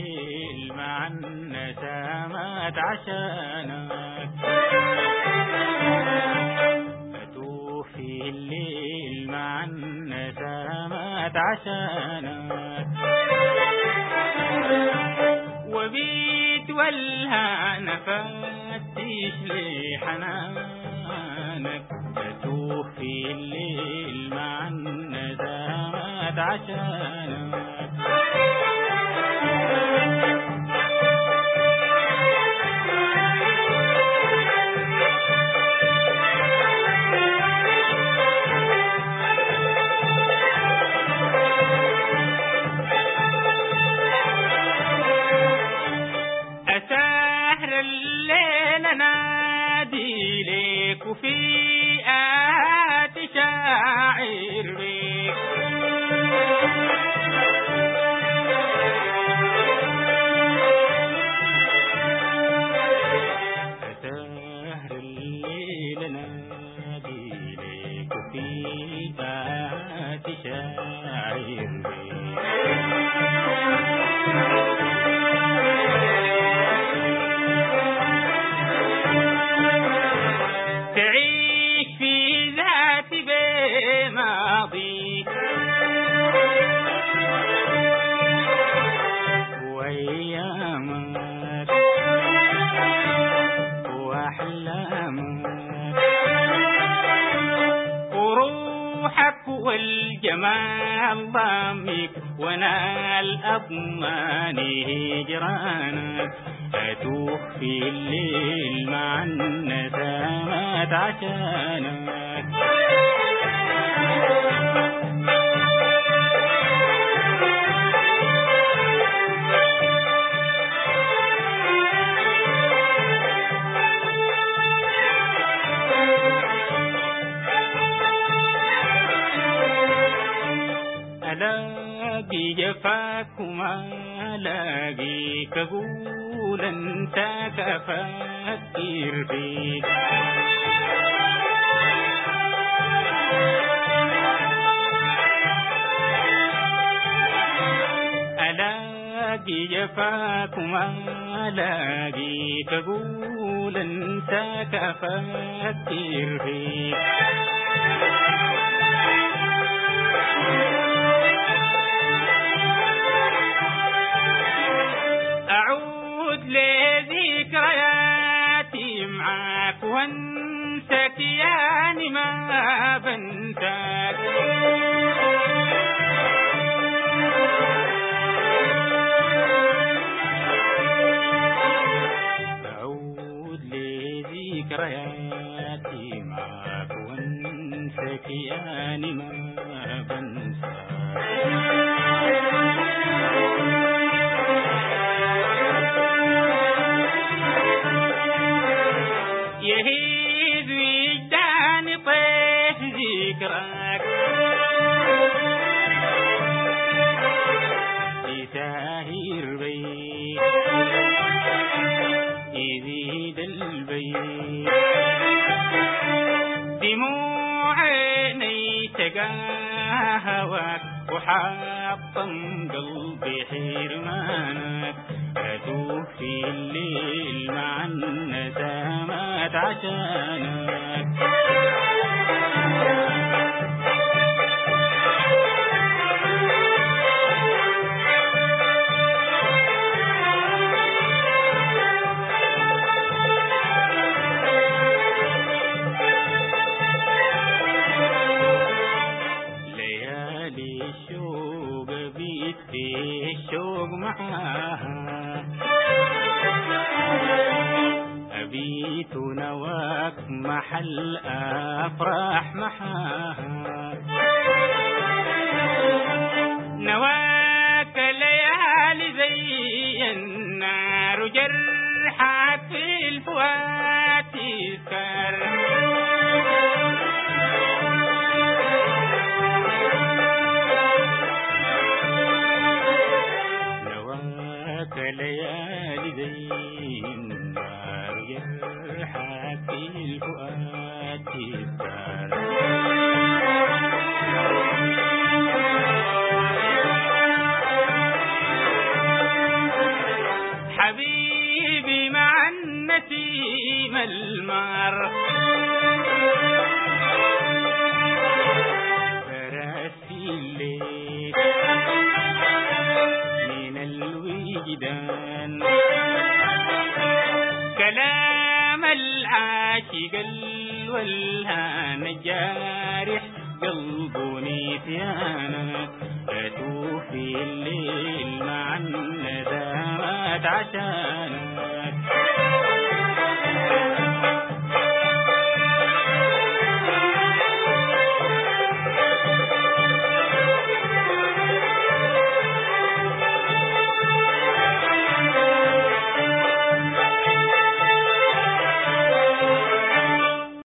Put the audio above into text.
الليل مع النسامات عشانك أتوه في الليل مع النسامات عشانك وبيت ولها نفاتيش لحنانك أتوه في الليل مع النسامات عشانك الليل نادي لك وفي آت شاعر بك والجمال ضامك وأنا الأضمان هجرانك أتوه في الليل مع النسامات عشانك ألاقي جفاك وما ألاقيك أقول أنت كفكر فيك ألاقي جفاك وما ألاقيك أقول أنت كفكر فيك. وانسك يعني ما بنساك أعود لذكرياتي معاك وانسك يعني ما بنساك عيني تقاهوك وحاطم قلبي حرمانك أتوه في الليل مع النسامات عشانك. أبيت نواك محل أفراح محاها. قديم المار فراسي الليل من الوجدان. كلام العاشق الولهان جارح قلب نسيانا أتوفي الليل مع الندامات عشانا.